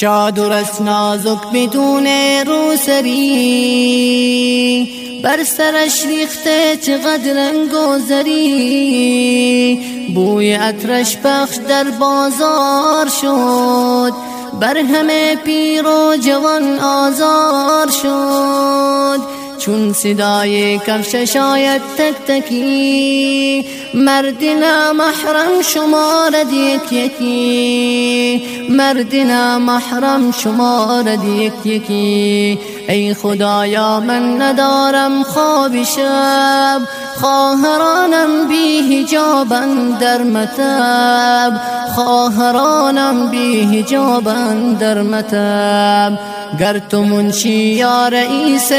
چادر از نازک بدون روسری. بر سرش ریخته چقدر رنگ و بوی عطرش پخش در بازار شد. بر همه پیر و جوان آزار شد. چون صدای کفش شاید تک تکی مرد محرم شمارد یک یکی مرد محرم شمارد یک یکی. ای خدایا من ندارم خواب شب خواهرانم بی هجابن در متب خواهرانم بی هجابن در متب گر تو منشی یا رئیس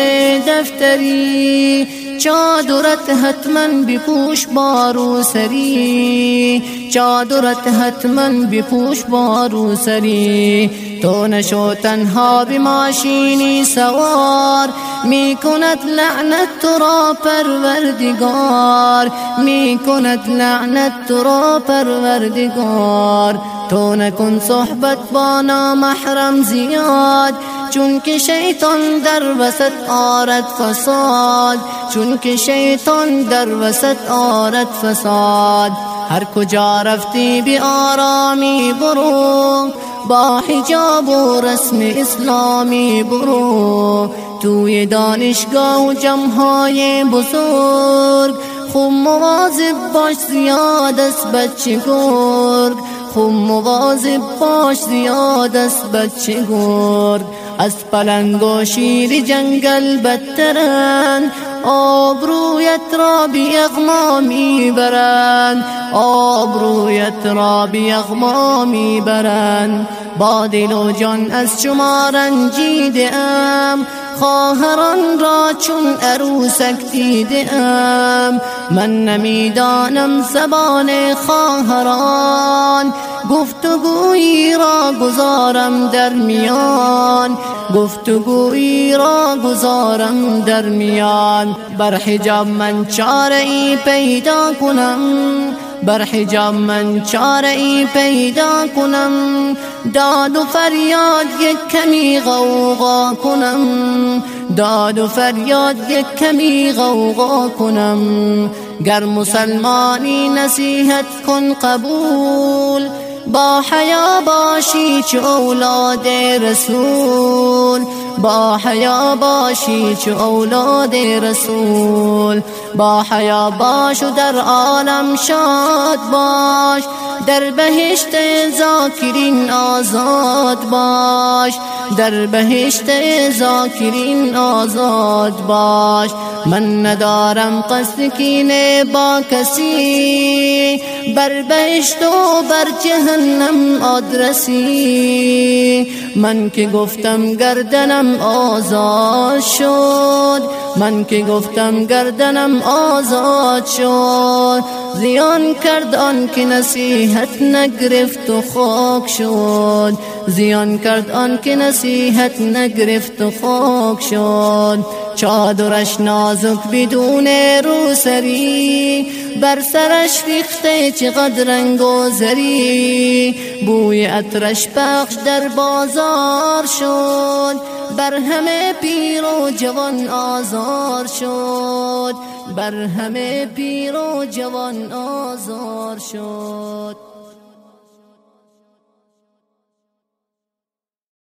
دفتری چادرت حتما بپوش بارو سری. چادرت حتما بپوش بارو سری. تو نشو تنها بماشینی سوار. می کند لعنت تو را پروردگار. می کند لعنت تو را پروردگار. تو نکن صحبت با نامحرم زیاد. چون که شیطان در وسط آرد فساد چون که شیطان در وسط آرد فساد. هر کجا رفتی بی آرامی برو با حجاب و رسم اسلامی برو. توی دانشگاه و جمعهای بزرگ خوب مواظب باش زیاد است بچه گرگ. خوب مواظب باش زیاد است بچه گرگ. از پلنگ و شیر جنگل بدترند آبرویت را بی اغما برند آبرویت را بی اغما برند با دل و جان از شما رنجیده ام. خواهران را چون عروسک دیده ام من نمی‌دانم زبان خواهران. گفتگویی را گذارم در میان. گفتگویی را گذارم در میان. بر حجاب من چاره ای پیدا کنم. بر حجاب من چاره ای پیدا کنم. داد و فریاد یک کمی غوغا کنم. داد و فریاد یک کمی غوغا کنم. گر مسلمانی نصیحت کن قبول. با حیا باشی چه اولاد رسول؟ با حیا باشی چه اولاد رسول؟ با حیا باش و در عالم شاد باش در بهشت زاکرین آزاد باش در بهشت زاکرین آزاد باش. من ندارم قصد کینه با کسی. بر بهشت و بر جهنم آدرسی. من که گفتم گردنم آزاد شد. من که گفتم گردنم آزاد شد. زیان کرد آن که نصیحت نگرفت و خاک شد. زیان کرد آن که نصیحت نگرفت و خاک شد. چادرش نازک بدون روسری بر سرش ریخته چقدر رنگ و زری. بوی عطرش پخش در بازار شد بر همه پیر و جوان آزار شد. بر همه پیر و جوان آزار شد.